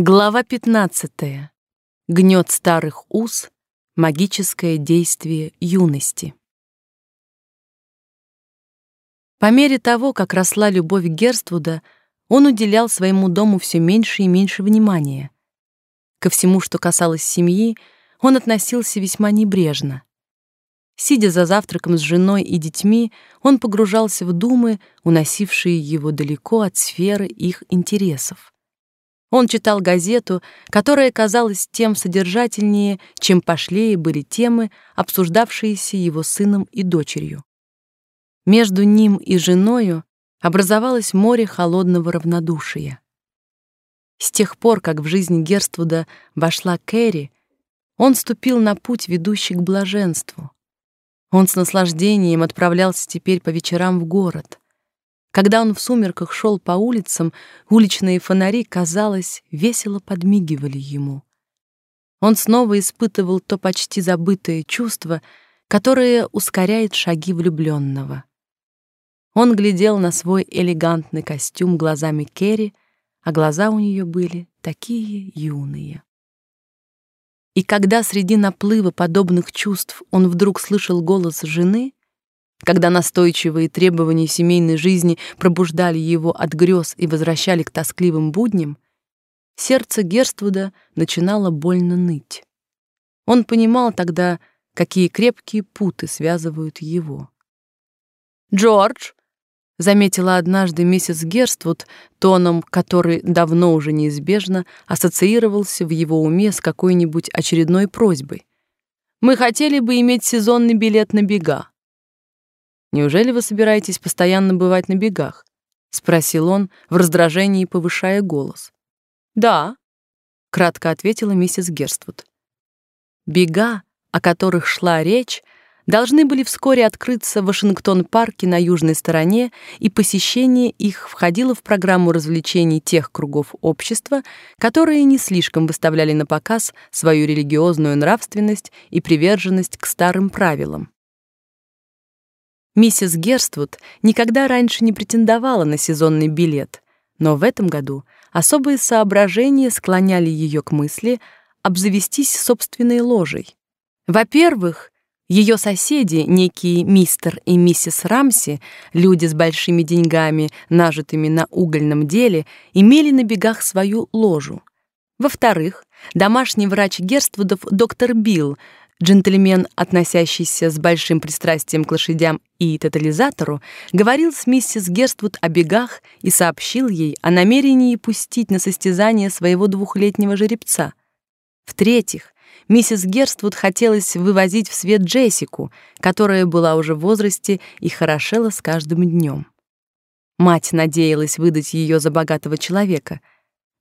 Глава 15. Гнет старых уз. Магическое действие юности. По мере того, как росла любовь Герствуда, он уделял своему дому все меньше и меньше внимания. Ко всему, что касалось семьи, он относился весьма небрежно. Сидя за завтраком с женой и детьми, он погружался в думы, уносившие его далеко от сферы их интересов. Он читал газету, которая казалась тем содержательнее, чем пошлее были темы, обсуждавшиеся его сыном и дочерью. Между ним и женою образовалось море холодного равнодушия. С тех пор, как в жизнь Герствуда вошла Кэрри, он ступил на путь, ведущий к блаженству. Он с наслаждением отправлялся теперь по вечерам в город — когда он в сумерках шел по улицам, уличные фонари, казалось, весело подмигивали ему. Он снова испытывал то почти забытое чувство, которое ускоряет шаги влюбленного. Он глядел на свой элегантный костюм глазами Керри, а глаза у нее были такие юные. И когда среди наплыва подобных чувств он вдруг слышал голос жены, когда настойчивые требования семейной жизни пробуждали его от грез и возвращали к тоскливым будням, сердце Герствуда начинало больно ныть. Он понимал тогда, какие крепкие путы связывают его. «Джордж!» — заметила однажды миссис Герствуд тоном, который давно уже неизбежно ассоциировался в его уме с какой-нибудь очередной просьбой. «Мы хотели бы иметь сезонный билет на бега. Неужели вы собираетесь постоянно бывать на бегах? спросил он в раздражении, повышая голос. Да, кратко ответила миссис Герствуд. Бега, о которых шла речь, должны были вскоре открыться в Вашингтон-парке на южной стороне, и посещение их входило в программу развлечений тех кругов общества, которые не слишком выставляли на показ свою религиозную нравственность и приверженность к старым правилам. Миссис Герствуд никогда раньше не претендовала на сезонный билет, но в этом году особые соображения склоняли ее к мысли обзавестись собственной ложей. Во-первых, ее соседи, некие мистер и миссис Рамси, люди с большими деньгами, нажитыми на угольном деле, имели на бегах свою ложу. Во-вторых, домашний врач Герствудов доктор Билл Джентльмен, относящийся с большим пристрастием к лошадям и тотализатору, говорил с миссис Герствуд о бегах и сообщил ей о намерении пустить на состязание своего двухлетнего жеребца. В-третьих, миссис Герствуд хотелось вывозить в свет Джессику, которая была уже в возрасте и хорошела с каждым днем. Мать надеялась выдать ее за богатого человека —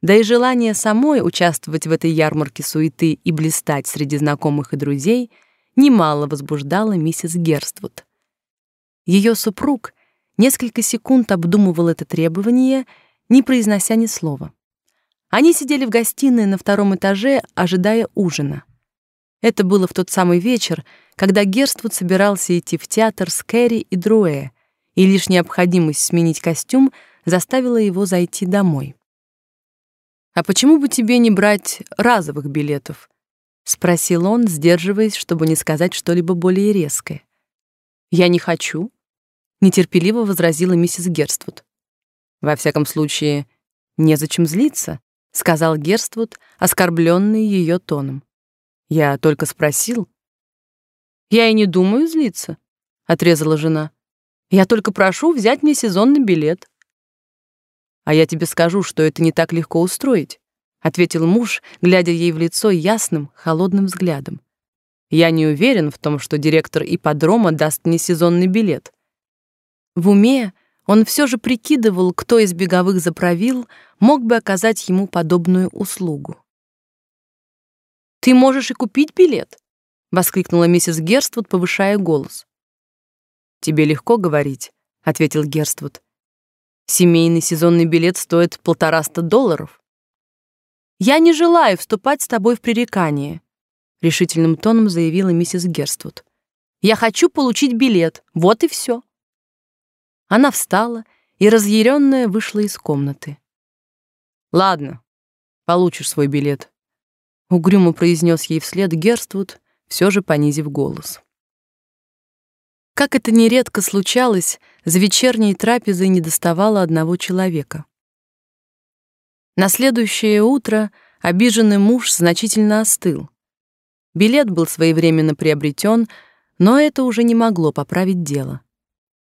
да и желание самой участвовать в этой ярмарке суеты и блистать среди знакомых и друзей немало возбуждало миссис Герствуд. Ее супруг несколько секунд обдумывал это требование, не произнося ни слова. Они сидели в гостиной на втором этаже, ожидая ужина. Это было в тот самый вечер, когда Герствуд собирался идти в театр с Кэрри и Друэ, и лишь необходимость сменить костюм заставила его зайти домой. «А почему бы тебе не брать разовых билетов?» — спросил он, сдерживаясь, чтобы не сказать что-либо более резкое. «Я не хочу», — нетерпеливо возразила миссис Герствуд. «Во всяком случае, незачем злиться», — сказал Герствуд, оскорбленный ее тоном. «Я только спросил». «Я и не думаю злиться», — отрезала жена. «Я только прошу взять мне сезонный билет». А я тебе скажу, что это не так легко устроить, ответил муж, глядя ей в лицо ясным, холодным взглядом. Я не уверен в том, что директор ипподрома даст мне сезонный билет. В уме он все же прикидывал, кто из беговых заправил мог бы оказать ему подобную услугу. Ты можешь и купить билет, воскликнула миссис Герствуд, повышая голос. Тебе легко говорить, ответил Герствуд. Семейный сезонный билет стоит полтораста долларов. Я не желаю вступать с тобой в пререкание, решительным тоном заявила миссис Герствуд. Я хочу получить билет. Вот и все. Она встала и разъяренная вышла из комнаты. Ладно, Получишь свой билет. Угрюмо произнес ей вслед Герствуд, все же понизив голос. Как это нередко случалось, за вечерней трапезой не доставало одного человека. На следующее утро обиженный муж значительно остыл. Билет был своевременно приобретен, но это уже не могло поправить дело.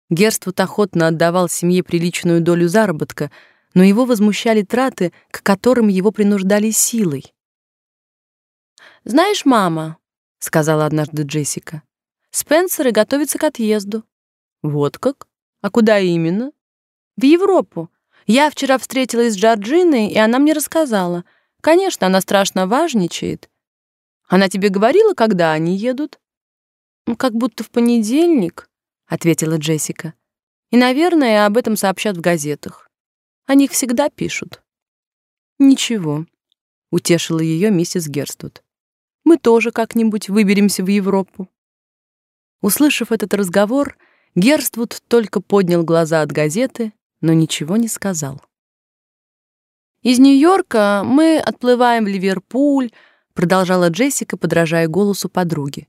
Герствуд охотно отдавал семье приличную долю заработка, но его возмущали траты, к которым его принуждали силой. «Знаешь, мама», — сказала однажды Джессика, Спенсеры готовятся к отъезду. Вот как? А куда именно? В Европу. Я вчера встретилась с Джорджиной, и она мне рассказала. Конечно, она страшно важничает. Она тебе говорила, когда они едут? Ну, как будто в понедельник, ответила Джессика. И, наверное, об этом сообщат в газетах. О них всегда пишут. Ничего, утешила ее миссис Герствуд. Мы тоже как-нибудь выберемся в Европу. Услышав этот разговор, Герствуд только поднял глаза от газеты, но ничего не сказал. Из Нью-Йорка мы отплываем в Ливерпуль, продолжала Джессика, подражая голосу подруги.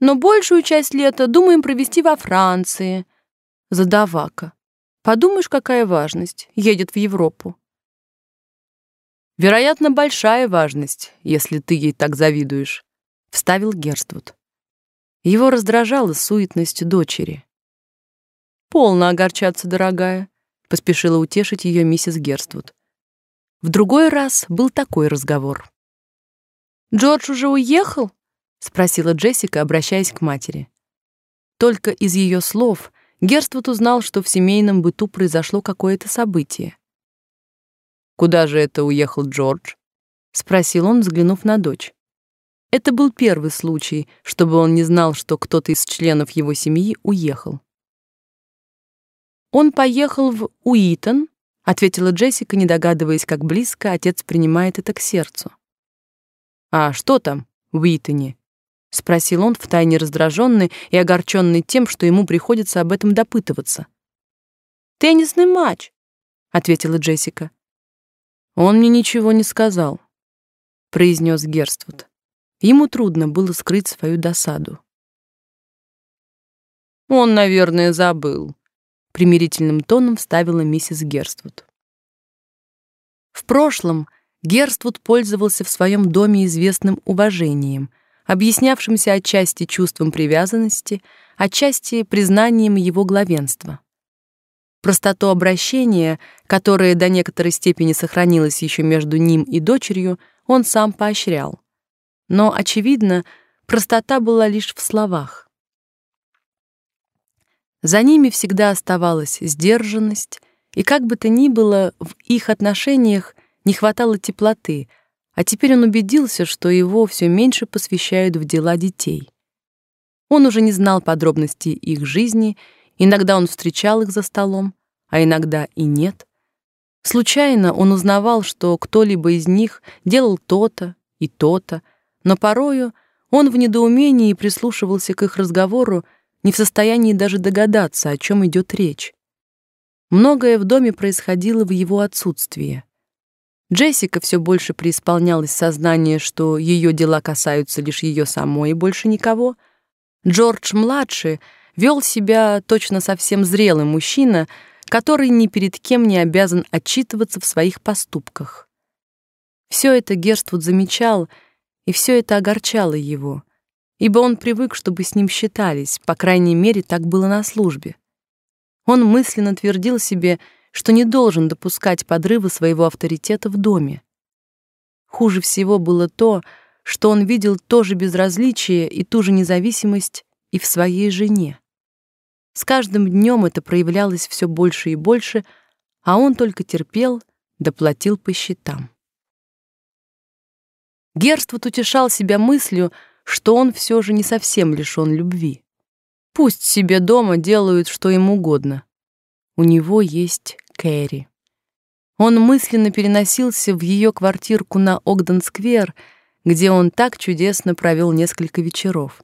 Но большую часть лета думаем провести во Франции. Задавака. Подумаешь, какая важность, едет в Европу. Вероятно, большая важность, если ты ей так завидуешь, вставил Герствуд. Его раздражала суетность дочери. «Полно огорчаться, дорогая», — поспешила утешить ее миссис Герствуд. В другой раз был такой разговор. «Джордж уже уехал?» — спросила Джессика, обращаясь к матери. Только из ее слов Герствуд узнал, что в семейном быту произошло какое-то событие. «Куда же это уехал Джордж?» — спросил он, взглянув на дочь. Это был первый случай, чтобы он не знал, что кто-то из членов его семьи уехал. Он поехал в Уитон, ответила Джессика, не догадываясь, как близко отец принимает это к сердцу. А что там в Уитоне? спросил он втайне раздраженный и огорченный тем, что ему приходится об этом допытываться. Теннисный матч, ответила Джессика. Он мне ничего не сказал, произнес Герствуд. Ему трудно было скрыть свою досаду. Он, наверное, забыл, примирительным тоном вставила миссис Герствуд. В прошлом Герствуд пользовался в своем доме известным уважением, объяснявшимся отчасти чувством привязанности, отчасти признанием его главенства. Простоту обращения, которое до некоторой степени сохранилось еще между ним и дочерью, он сам поощрял но, очевидно, простота была лишь в словах. За ними всегда оставалась сдержанность, и как бы то ни было, в их отношениях не хватало теплоты, а теперь он убедился, что его все меньше посвящают в дела детей. Он уже не знал подробностей их жизни, иногда он встречал их за столом, а иногда и нет. Случайно он узнавал, что кто-либо из них делал то-то и то-то, но порою он в недоумении прислушивался к их разговору, не в состоянии даже догадаться, о чем идет речь. Многое в доме происходило в его отсутствие. Джессика все больше преисполнялась сознание, что ее дела касаются лишь ее самой и больше никого. Джордж младший вел себя точно совсем зрелый мужчина, который ни перед кем не обязан отчитываться в своих поступках. Все это Герствуд замечал и все это огорчало его, ибо он привык, чтобы с ним считались, по крайней мере, так было на службе. Он мысленно твердил себе, что не должен допускать подрыва своего авторитета в доме. Хуже всего было то, что он видел то же безразличие и ту же независимость и в своей жене. С каждым днем это проявлялось все больше и больше, а он только терпел, доплатил по счетам. Герствуд утешал себя мыслью, что он все же не совсем лишен любви. Пусть себе дома делают что им угодно. У него есть Кэрри. Он мысленно переносился в ее квартирку на Огден-сквер, где он так чудесно провел несколько вечеров,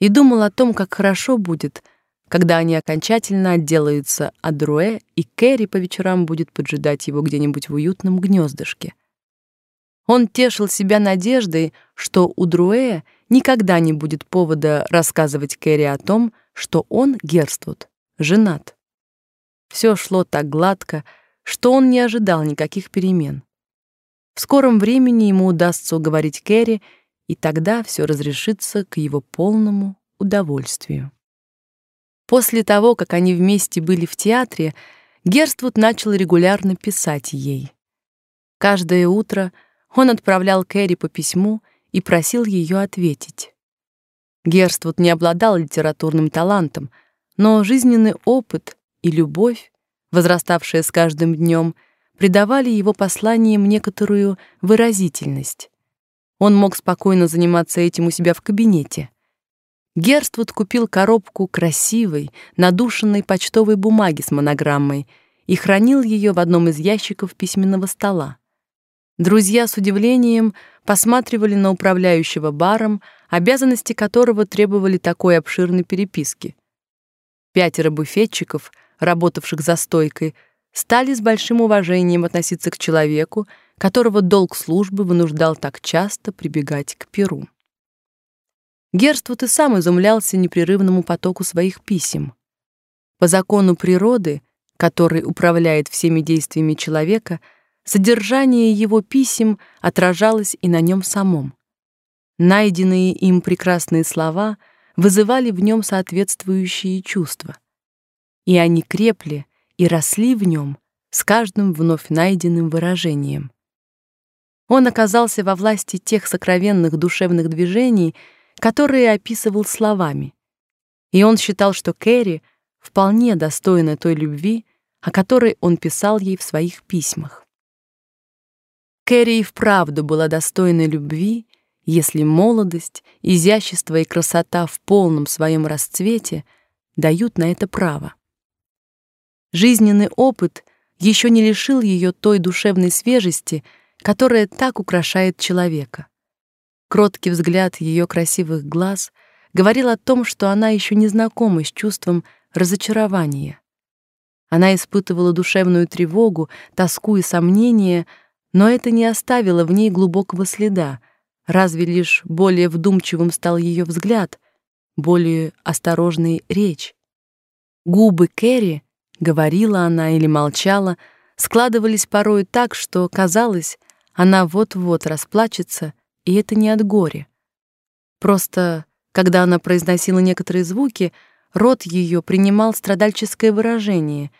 и думал о том, как хорошо будет, когда они окончательно отделаются от Друэ, и Кэрри по вечерам будет поджидать его где-нибудь в уютном гнездышке — Он тешил себя надеждой, что у Друэя никогда не будет повода рассказывать Кэрри о том, что он, Герствуд, женат. Все шло так гладко, что он не ожидал никаких перемен. В скором времени ему удастся уговорить Кэрри, и тогда все разрешится к его полному удовольствию. После того, как они вместе были в театре, Герствуд начал регулярно писать ей. Каждое утро он отправлял Кэрри по письму и просил ее ответить. Герствуд не обладал литературным талантом, но жизненный опыт и любовь, возраставшая с каждым днем, придавали его посланиям некоторую выразительность. Он мог спокойно заниматься этим у себя в кабинете. Герствуд купил коробку красивой, надушенной почтовой бумаги с монограммой и хранил ее в одном из ящиков письменного стола. Друзья с удивлением посматривали на управляющего баром, обязанности которого требовали такой обширной переписки. Пятеро буфетчиков, работавших за стойкой, стали с большим уважением относиться к человеку, которого долг службы вынуждал так часто прибегать к перу. Герствуд и сам изумлялся непрерывному потоку своих писем. По закону природы, который управляет всеми действиями человека, Содержание его писем отражалось и на нем самом. Найденные им прекрасные слова вызывали в нем соответствующие чувства. И они крепли и росли в нем с каждым вновь найденным выражением. Он оказался во власти тех сокровенных душевных движений, которые описывал словами. И он считал, что Кэрри вполне достойна той любви, о которой он писал ей в своих письмах. Кэрри и вправду была достойна любви, если молодость, изящество и красота в полном своем расцвете дают на это право. Жизненный опыт еще не лишил ее той душевной свежести, которая так украшает человека. Кроткий взгляд ее красивых глаз говорил о том, что она еще не знакома с чувством разочарования. Она испытывала душевную тревогу, тоску и сомнения, но это не оставило в ней глубокого следа, разве лишь более вдумчивым стал ее взгляд, более осторожной речь. Губы Кэрри, говорила она или молчала, складывались порой так, что казалось, она вот-вот расплачется, и это не от горя. Просто, когда она произносила некоторые звуки, рот ее принимал страдальческое выражение,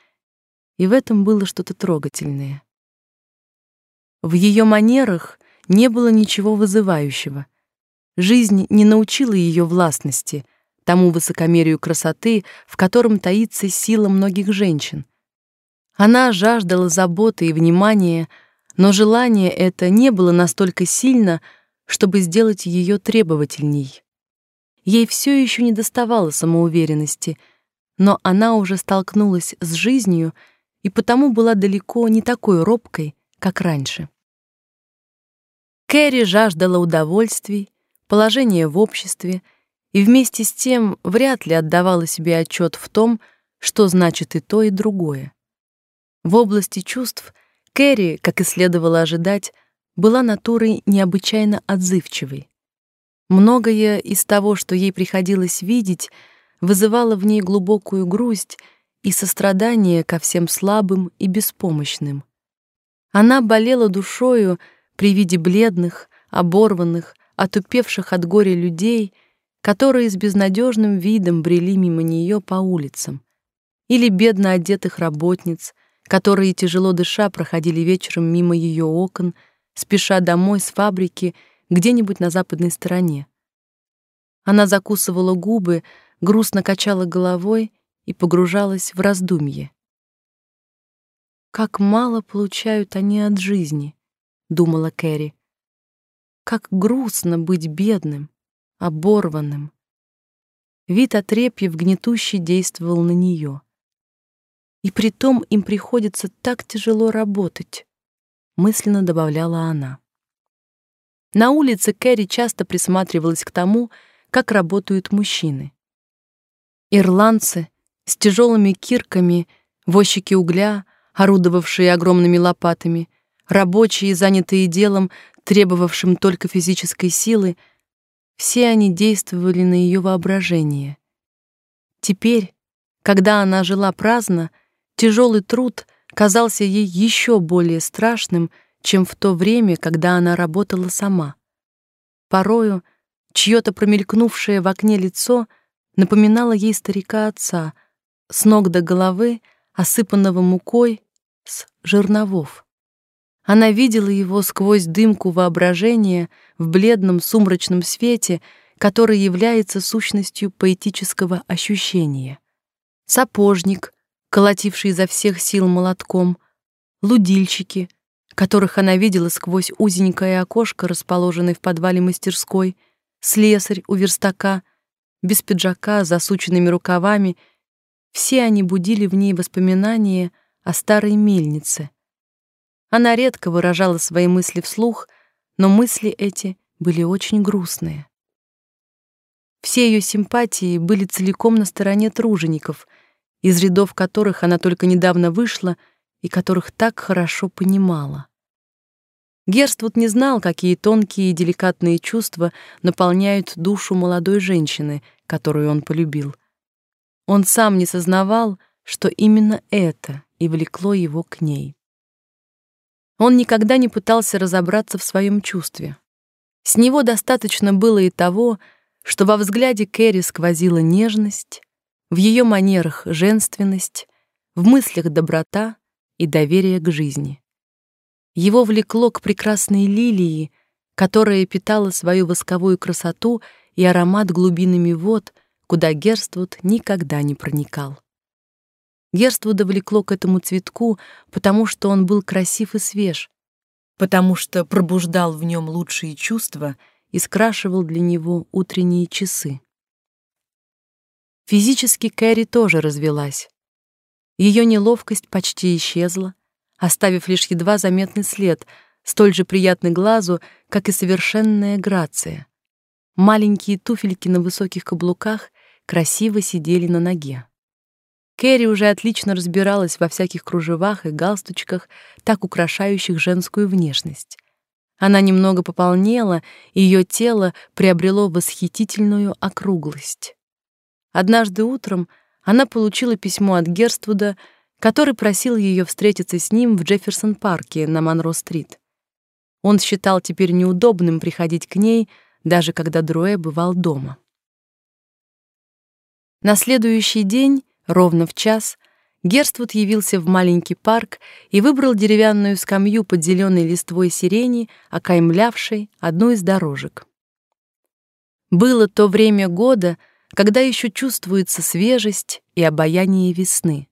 и в этом было что-то трогательное. В ее манерах не было ничего вызывающего. Жизнь не научила ее властности, тому высокомерию красоты, в котором таится сила многих женщин. Она жаждала заботы и внимания, но желание это не было настолько сильно, чтобы сделать ее требовательней. Ей все еще не доставало самоуверенности, но она уже столкнулась с жизнью и потому была далеко не такой робкой, как раньше. Кэрри жаждала удовольствий, положения в обществе и вместе с тем вряд ли отдавала себе отчет в том, что значит и то, и другое. В области чувств Кэрри, как и следовало ожидать, была натурой необычайно отзывчивой. Многое из того, что ей приходилось видеть, вызывало в ней глубокую грусть и сострадание ко всем слабым и беспомощным. Она болела душою при виде бледных, оборванных, отупевших от горя людей, которые с безнадежным видом брели мимо нее по улицам, или бедно одетых работниц, которые тяжело дыша проходили вечером мимо ее окон, спеша домой с фабрики где-нибудь на западной стороне. Она закусывала губы, грустно качала головой и погружалась в раздумье. Как мало получают они от жизни, думала Кэрри. Как грустно быть бедным, оборванным. Вид отрепьев гнетуще действовал на нее. И притом им приходится так тяжело работать, мысленно добавляла она. На улице Кэрри часто присматривалась к тому, как работают мужчины. Ирландцы с тяжелыми кирками, возчики угля, орудовавшие огромными лопатами, Рабочие, занятые делом, требовавшим только физической силы, все они действовали на ее воображение. Теперь, когда она жила праздно, тяжелый труд казался ей еще более страшным, чем в то время, когда она работала сама. Порою чьё-то промелькнувшее в окне лицо напоминало ей старика отца, с ног до головы, осыпанного мукой, с жерновов. Она видела его сквозь дымку воображения в бледном сумрачном свете, который является сущностью поэтического ощущения. Сапожник, колотивший изо всех сил молотком, лудильщики, которых она видела сквозь узенькое окошко, расположенное в подвале мастерской, слесарь у верстака, без пиджака, с засученными рукавами, все они будили в ней воспоминания о старой мельнице, она редко выражала свои мысли вслух, но мысли эти были очень грустные. Все ее симпатии были целиком на стороне тружеников, из рядов которых она только недавно вышла и которых так хорошо понимала. Герствуд не знал, какие тонкие и деликатные чувства наполняют душу молодой женщины, которую он полюбил. Он сам не сознавал, что именно это и влекло его к ней. Он никогда не пытался разобраться в своем чувстве. С него достаточно было и того, что во взгляде Кэрри сквозила нежность, в ее манерах женственность, в мыслях доброта и доверие к жизни. Его влекло к прекрасной лилии, которая питала свою восковую красоту и аромат глубинами вод, куда Герствуд никогда не проникал. Герствуда влекло к этому цветку, потому что он был красив и свеж, потому что пробуждал в нем лучшие чувства и скрашивал для него утренние часы. Физически Кэрри тоже развелась. Ее неловкость почти исчезла, оставив лишь едва заметный след, столь же приятный глазу, как и совершенная грация. Маленькие туфельки на высоких каблуках красиво сидели на ноге. Кэрри уже отлично разбиралась во всяких кружевах и галстучках, так украшающих женскую внешность. Она немного пополнела, и ее тело приобрело восхитительную округлость. Однажды утром она получила письмо от Герствуда, который просил ее встретиться с ним в Джефферсон-парке на Монро-стрит. Он считал теперь неудобным приходить к ней, даже когда Дроэ бывал дома. На следующий день Ровно в час Герствуд явился в маленький парк и выбрал деревянную скамью под зеленой листвой сирени, окаймлявшей одну из дорожек. Было то время года, когда еще чувствуется свежесть и обаяние весны.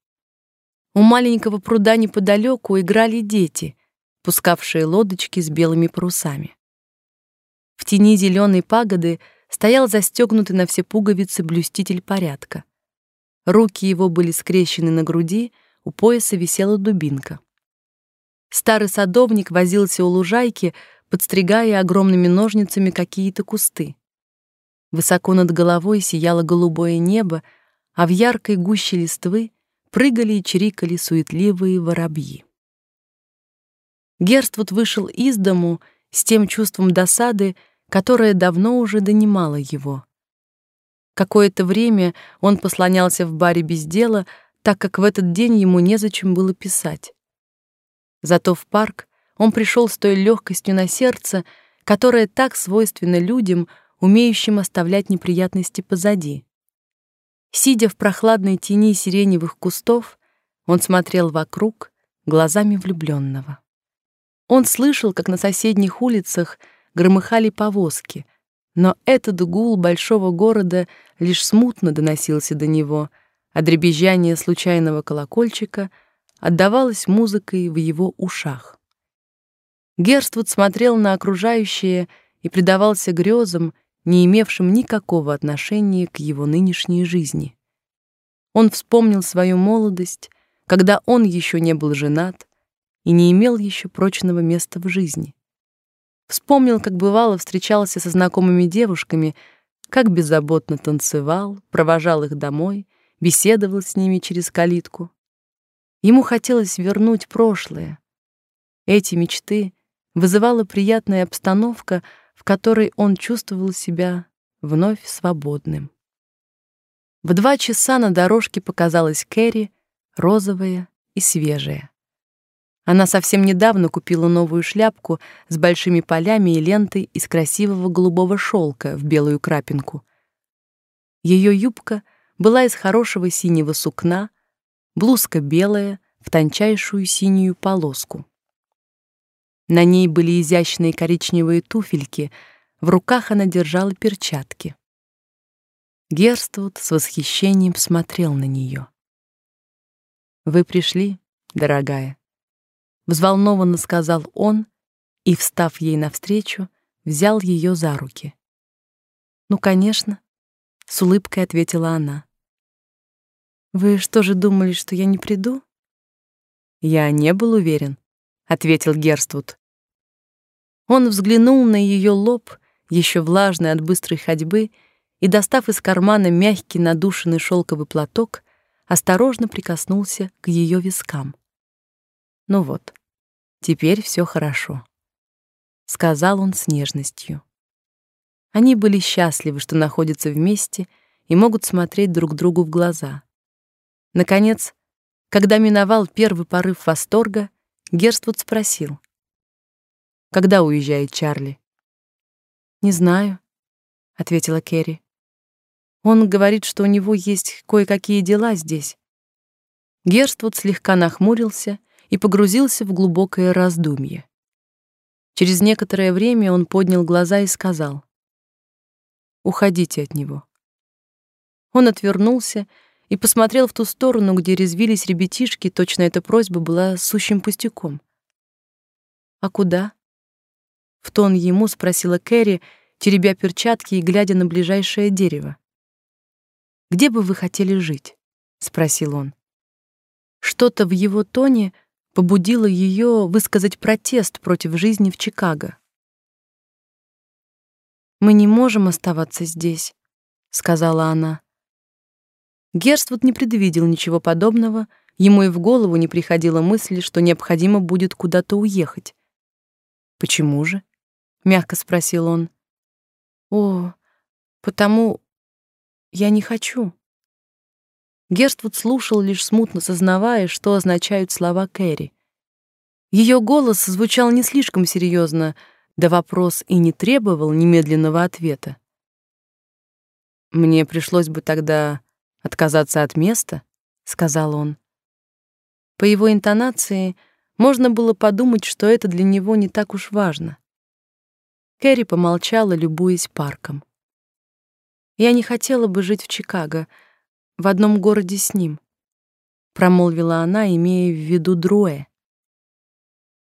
У маленького пруда неподалеку играли дети, пускавшие лодочки с белыми парусами. В тени зеленой пагоды стоял застегнутый на все пуговицы блюститель порядка. Руки его были скрещены на груди, у пояса висела дубинка. Старый садовник возился у лужайки, подстригая огромными ножницами какие-то кусты. Высоко над головой сияло голубое небо, а в яркой гуще листвы прыгали и чирикали суетливые воробьи. Герствуд вышел из дому с тем чувством досады, которое давно уже донимало его. Какое-то время он послонялся в баре без дела, так как в этот день ему незачем было писать. Зато в парк он пришел с той легкостью на сердце, которая так свойственна людям, умеющим оставлять неприятности позади. Сидя в прохладной тени сиреневых кустов, он смотрел вокруг глазами влюбленного. Он слышал, как на соседних улицах громыхали повозки, но этот гул большого города лишь смутно доносился до него, а дребезжание случайного колокольчика отдавалось музыкой в его ушах. Герствуд смотрел на окружающее и предавался грезам, не имевшим никакого отношения к его нынешней жизни. Он вспомнил свою молодость, когда он еще не был женат и не имел еще прочного места в жизни. Вспомнил, как бывало встречался со знакомыми девушками, как беззаботно танцевал, провожал их домой, беседовал с ними через калитку. Ему хотелось вернуть прошлое. Эти мечты вызывала приятная обстановка, в которой он чувствовал себя вновь свободным. В два часа на дорожке показалась Кэрри, розовая и свежая. Она совсем недавно купила новую шляпку с большими полями и лентой из красивого голубого шелка в белую крапинку. Ее юбка была из хорошего синего сукна, блузка белая в тончайшую синюю полоску. На ней были изящные коричневые туфельки, в руках она держала перчатки. Герствуд с восхищением смотрел на нее. Вы пришли, дорогая, взволнованно сказал он и, встав ей навстречу, взял ее за руки. Ну, конечно, с улыбкой ответила она. Вы что же думали, что я не приду? Я не был уверен, ответил Герствуд. Он взглянул на ее лоб, еще влажный от быстрой ходьбы, и, достав из кармана мягкий надушенный шелковый платок, осторожно прикоснулся к ее вискам. Ну вот, теперь все хорошо, сказал он с нежностью. Они были счастливы, что находятся вместе и могут смотреть друг другу в глаза. Наконец, когда миновал первый порыв восторга, Герствуд спросил: "Когда уезжает Чарли?" "Не знаю", ответила Керри. Он говорит, что у него есть кое-какие дела здесь. Герствуд слегка нахмурился и погрузился в глубокое раздумье. Через некоторое время он поднял глаза и сказал: "Уходите от него". Он отвернулся и посмотрел в ту сторону, где резвились ребятишки, точно эта просьба была сущим пустяком. "А куда?" в тон ему спросила Кэрри, теребя перчатки и глядя на ближайшее дерево. Где бы вы хотели жить? спросил он. Что-то в его тоне побудило ее высказать протест против жизни в Чикаго. Мы не можем оставаться здесь, сказала она. Герствуд не предвидел ничего подобного, ему и в голову не приходила мысль, что необходимо будет куда-то уехать. Почему же? мягко спросил он. О, потому я не хочу. Герствуд слушал, лишь смутно сознавая, что означают слова Кэрри. Ее голос звучал не слишком серьезно, да вопрос и не требовал немедленного ответа. Мне пришлось бы тогда отказаться от места, сказал он. По его интонации можно было подумать, что это для него не так уж важно. Кэрри помолчала, любуясь парком. Я не хотела бы жить в Чикаго, в одном городе с ним, промолвила она, имея в виду Дроэ.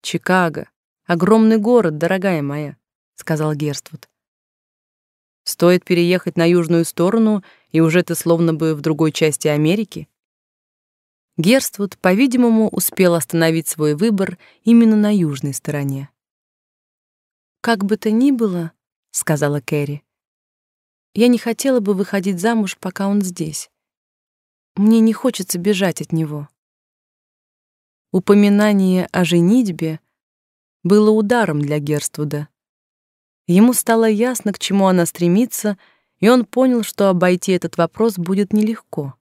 Чикаго огромный город, дорогая моя, сказал Герствуд. Стоит переехать на южную сторону, и уже ты словно бы в другой части Америки. Герствуд, по-видимому, успел остановить свой выбор именно на южной стороне. Как бы то ни было, сказала Кэрри. Я не хотела бы выходить замуж, пока он здесь. Мне не хочется бежать от него. Упоминание о женитьбе было ударом для Герствуда. Ему стало ясно, к чему она стремится, и он понял, что обойти этот вопрос будет нелегко.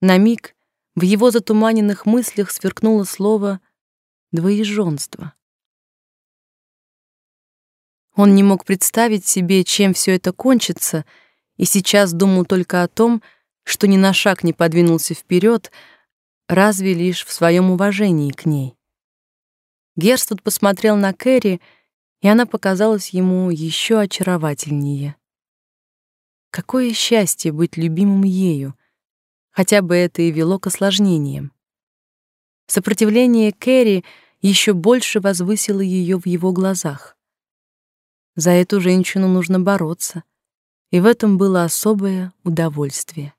На миг в его затуманенных мыслях сверкнуло слово «двоеженство». Он не мог представить себе, чем все это кончится, и сейчас думал только о том, что ни на шаг не подвинулся вперед, разве лишь в своем уважении к ней. Герствуд посмотрел на Кэрри, и она показалась ему еще очаровательнее. Какое счастье быть любимым ею, хотя бы это и вело к осложнениям. Сопротивление Кэрри еще больше возвысило ее в его глазах. За эту женщину нужно бороться, и в этом было особое удовольствие.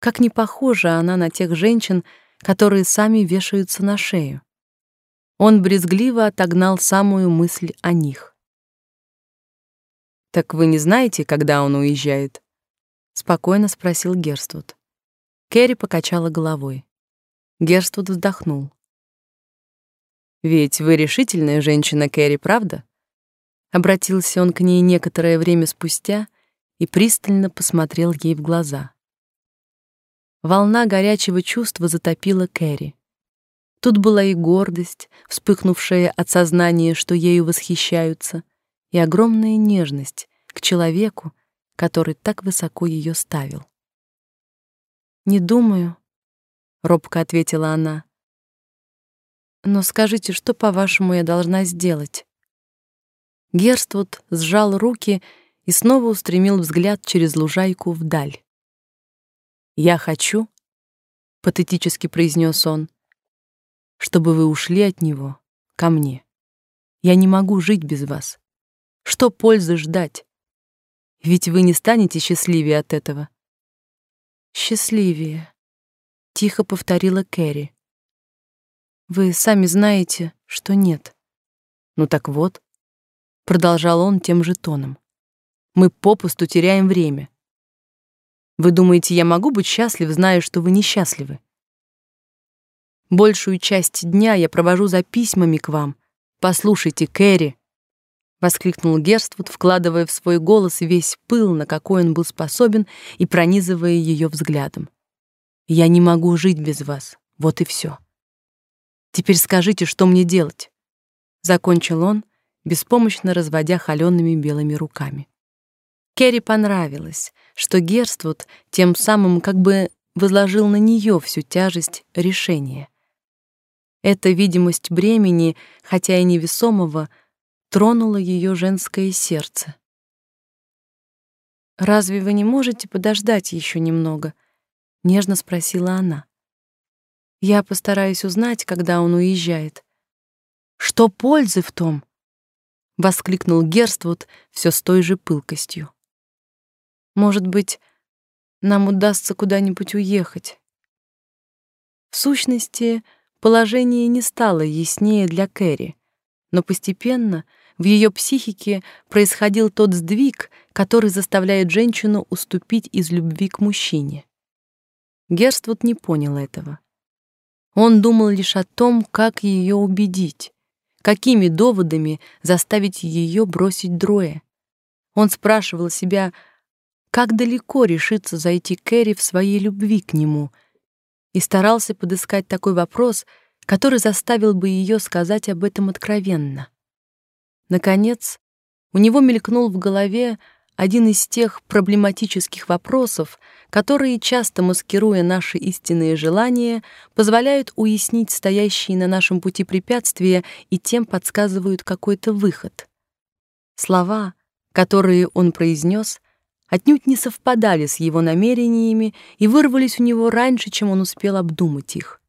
Как не похожа она на тех женщин, которые сами вешаются на шею. Он брезгливо отогнал самую мысль о них. Так вы не знаете, когда он уезжает? спокойно спросил Герствуд. Кэрри покачала головой. Герствуд вздохнул. Ведь вы решительная женщина, Кэрри, правда? Обратился он к ней некоторое время спустя и пристально посмотрел ей в глаза. Волна горячего чувства затопила Кэрри. Тут была и гордость, вспыхнувшая от сознания, что ею восхищаются, и огромная нежность к человеку, который так высоко ее ставил. «Не думаю», — робко ответила она. «Но скажите, что, по-вашему, я должна сделать?» Герствуд сжал руки и снова устремил взгляд через лужайку вдаль. «Я хочу», — патетически произнес он, — «чтобы вы ушли от него ко мне. Я не могу жить без вас. Что пользы ждать? Ведь вы не станете счастливее от этого». «Счастливее», — тихо повторила Кэрри. «Вы сами знаете, что нет». «Ну так вот», продолжал он тем же тоном. Мы попусту теряем время. Вы думаете, я могу быть счастлив, зная, что вы несчастливы? Большую часть дня я провожу за письмами к вам. Послушайте, Кэрри, воскликнул Герствуд, вкладывая в свой голос весь пыл, на какой он был способен, и пронизывая ее взглядом. Я не могу жить без вас. Вот и все. Теперь скажите, что мне делать? закончил он, беспомощно разводя холеными белыми руками. Керри понравилось, что Герствуд тем самым как бы возложил на нее всю тяжесть решения. Эта видимость бремени, хотя и невесомого, тронула ее женское сердце. «Разве вы не можете подождать еще немного?» — нежно спросила она. «Я постараюсь узнать, когда он уезжает. Что пользы в том?» воскликнул Герствуд все с той же пылкостью. Может быть, нам удастся куда-нибудь уехать. В сущности, положение не стало яснее для Кэрри, но постепенно в ее психике происходил тот сдвиг, который заставляет женщину уступить из любви к мужчине. Герствуд не понял этого. Он думал лишь о том, как ее убедить какими доводами заставить ее бросить Дроя. Он спрашивал себя, как далеко решится зайти Кэрри в своей любви к нему, и старался подыскать такой вопрос, который заставил бы ее сказать об этом откровенно. Наконец, у него мелькнул в голове один из тех проблематических вопросов, которые, часто маскируя наши истинные желания, позволяют уяснить стоящие на нашем пути препятствия и тем подсказывают какой-то выход. Слова, которые он произнес, отнюдь не совпадали с его намерениями и вырвались у него раньше, чем он успел обдумать их.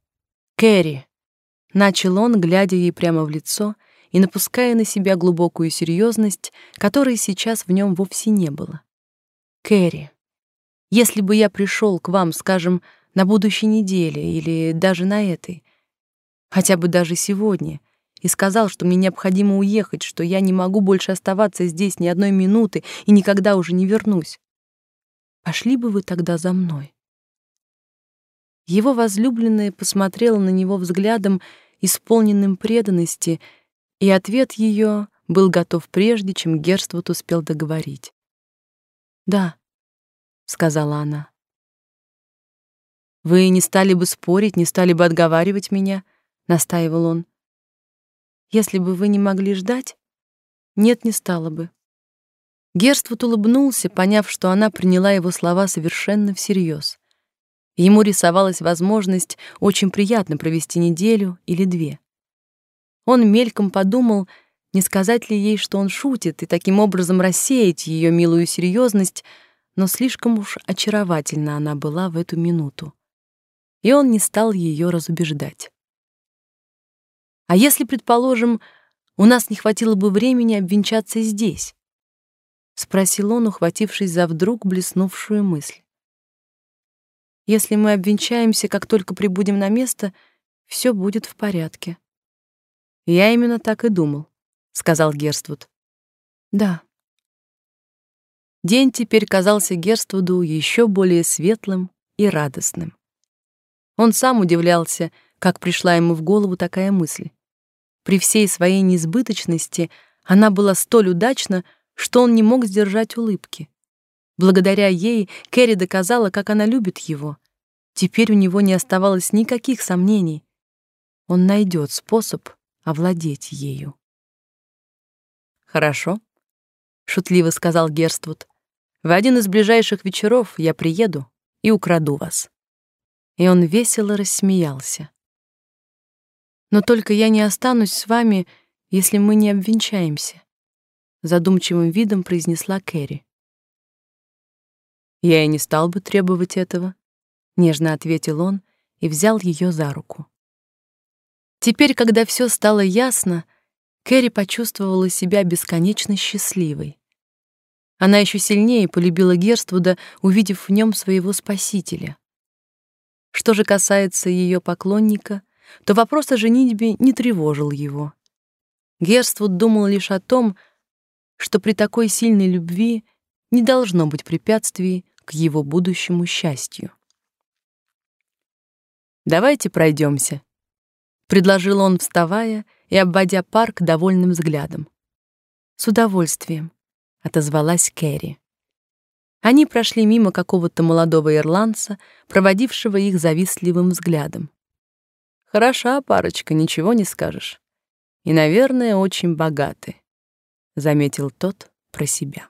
«Кэрри», — начал он, глядя ей прямо в лицо — и напуская на себя глубокую серьезность, которой сейчас в нем вовсе не было. Кэрри, если бы я пришел к вам, скажем, на будущей неделе или даже на этой, хотя бы даже сегодня, и сказал, что мне необходимо уехать, что я не могу больше оставаться здесь ни одной минуты и никогда уже не вернусь. Пошли бы вы тогда за мной. Его возлюбленная посмотрела на него взглядом, исполненным преданности и ответ ее был готов прежде, чем Герствуд успел договорить. «Да», — сказала она. «Вы не стали бы спорить, не стали бы отговаривать меня?» — настаивал он. «Если бы вы не могли ждать, нет, не стало бы». Герствуд улыбнулся, поняв, что она приняла его слова совершенно всерьез. Ему рисовалась возможность очень приятно провести неделю или две. Он мельком подумал, не сказать ли ей, что он шутит, и таким образом рассеять ее милую серьезность, но слишком уж очаровательна она была в эту минуту. И он не стал ее разубеждать. А если, предположим, у нас не хватило бы времени обвенчаться здесь? спросил он, ухватившись за вдруг блеснувшую мысль. Если мы обвенчаемся, как только прибудем на место, все будет в порядке. Я именно так и думал, сказал Герствуд. Да. День теперь казался Герствуду еще более светлым и радостным. Он сам удивлялся, как пришла ему в голову такая мысль. При всей своей несбыточности она была столь удачна, что он не мог сдержать улыбки. Благодаря ей Кэрри доказала, как она любит его. Теперь у него не оставалось никаких сомнений. Он найдет способ овладеть ею. Хорошо, шутливо сказал Герствуд. В один из ближайших вечеров я приеду и украду вас. И он весело рассмеялся. Но только я не останусь с вами, если мы не обвенчаемся, задумчивым видом произнесла Кэрри. Я и не стал бы требовать этого, нежно ответил он и взял ее за руку. Теперь, когда все стало ясно, Кэрри почувствовала себя бесконечно счастливой. Она еще сильнее полюбила Герствуда, увидев в нем своего спасителя. Что же касается ее поклонника, то вопрос о женитьбе не тревожил его. Герствуд думал лишь о том, что при такой сильной любви не должно быть препятствий к его будущему счастью. Давайте пройдемся, предложил он, вставая и обводя парк довольным взглядом. С удовольствием, отозвалась Кэрри. Они прошли мимо какого-то молодого ирландца, проводившего их завистливым взглядом. Хороша парочка, ничего не скажешь. И, наверное, очень богаты, заметил тот про себя.